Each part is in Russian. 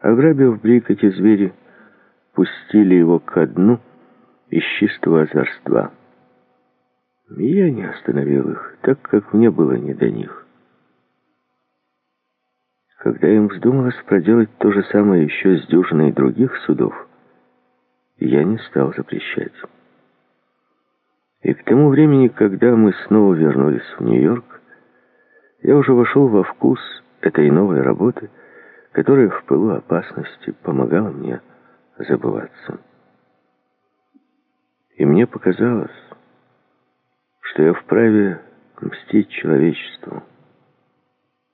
Ограбив Брик, эти звери пустили его ко дну из чистого озорства. Я не остановил их, так как мне было не до них. Когда им вздумалось проделать то же самое еще с дюжиной других судов, я не стал запрещать. И к тому времени, когда мы снова вернулись в Нью-Йорк, я уже вошел во вкус этой новой работы, которая в пылу опасности помогала мне забываться. И мне показалось, что я вправе мстить человечеству,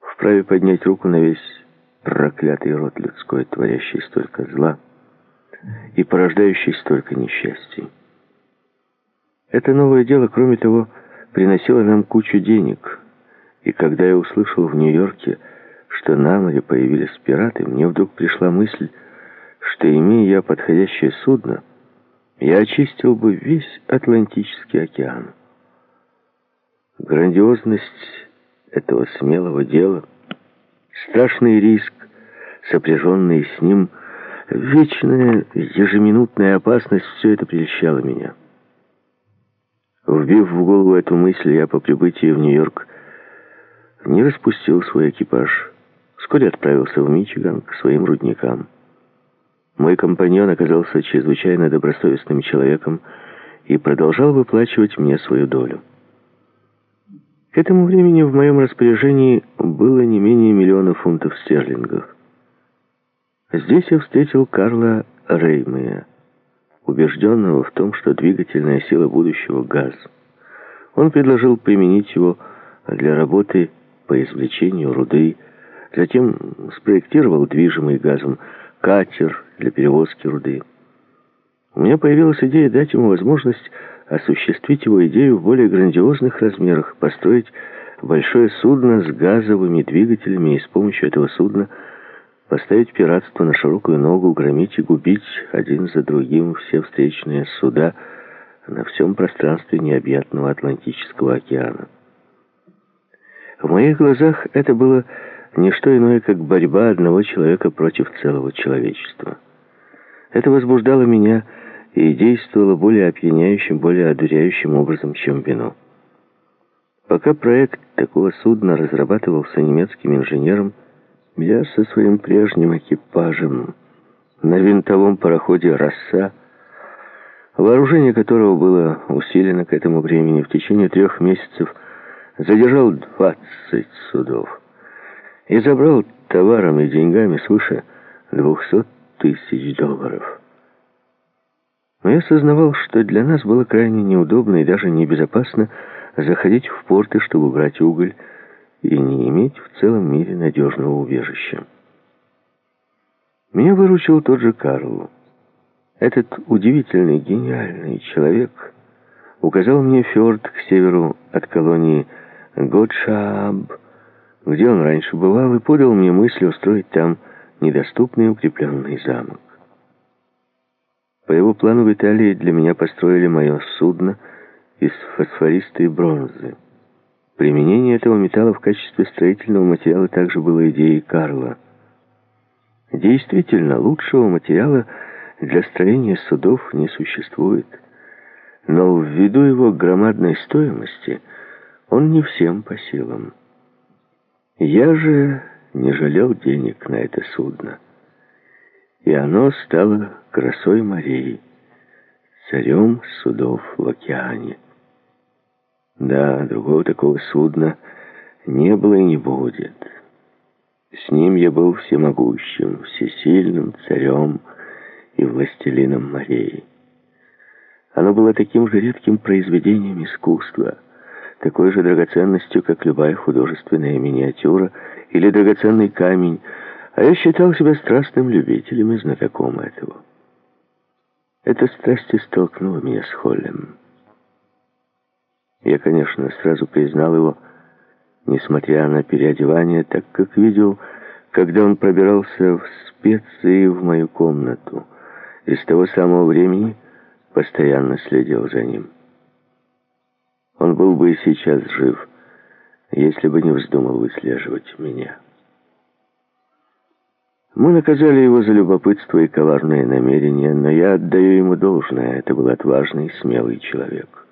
вправе поднять руку на весь проклятый род людской, творящий столько зла и порождающий столько несчастий. Это новое дело, кроме того, приносило нам кучу денег. И когда я услышал в Нью-Йорке, что на море появились пираты, мне вдруг пришла мысль, что, имея я подходящее судно, я очистил бы весь Атлантический океан. Грандиозность этого смелого дела, страшный риск, сопряженный с ним, вечная ежеминутная опасность, все это прельщало меня. Вбив в голову эту мысль, я по прибытии в Нью-Йорк не распустил свой экипаж. Вскоре отправился в Мичиган к своим рудникам. Мой компаньон оказался чрезвычайно добросовестным человеком и продолжал выплачивать мне свою долю. К этому времени в моем распоряжении было не менее миллиона фунтов стерлингов. Здесь я встретил Карла Реймея убежденного в том, что двигательная сила будущего — газ. Он предложил применить его для работы по извлечению руды, затем спроектировал движимый газом катер для перевозки руды. У меня появилась идея дать ему возможность осуществить его идею в более грандиозных размерах, построить большое судно с газовыми двигателями и с помощью этого судна — поставить пиратство на широкую ногу, громить и губить один за другим все встречные суда на всем пространстве необъятного Атлантического океана. В моих глазах это было не что иное, как борьба одного человека против целого человечества. Это возбуждало меня и действовало более опьяняющим, более одуряющим образом, чем вино. Пока проект такого судна разрабатывался немецким инженером, я со своим прежним экипажем на винтовом пароходе «Роса», вооружение которого было усилено к этому времени, в течение трех месяцев задержал 20 судов и забрал товаром и деньгами свыше 200 тысяч долларов. Но я осознавал, что для нас было крайне неудобно и даже небезопасно заходить в порты, чтобы брать уголь, и не иметь в целом мире надежного убежища. Меня выручил тот же Карл. Этот удивительный, гениальный человек указал мне фьорд к северу от колонии Готшаб, где он раньше бывал, и подал мне мысль устроить там недоступный укрепленный замок. По его плану в Италии для меня построили мое судно из фосфористой бронзы. Применение этого металла в качестве строительного материала также было идеей Карла. Действительно, лучшего материала для строения судов не существует. Но ввиду его громадной стоимости он не всем по силам. Я же не жалел денег на это судно. И оно стало красой морей, царем судов в океане. Да, другого такого судна не было и не будет. С ним я был всемогущим, всесильным царем и властелином морей. Оно было таким же редким произведением искусства, такой же драгоценностью, как любая художественная миниатюра или драгоценный камень, а я считал себя страстным любителем и знатоком этого. Эта страсть и столкнула меня с Холлем. Я, конечно, сразу признал его, несмотря на переодевание, так как видел, когда он пробирался в специи в мою комнату. И с того самого времени постоянно следил за ним. Он был бы и сейчас жив, если бы не вздумал выслеживать меня. Мы наказали его за любопытство и коварные намерения, но я отдаю ему должное. Это был отважный, смелый человек.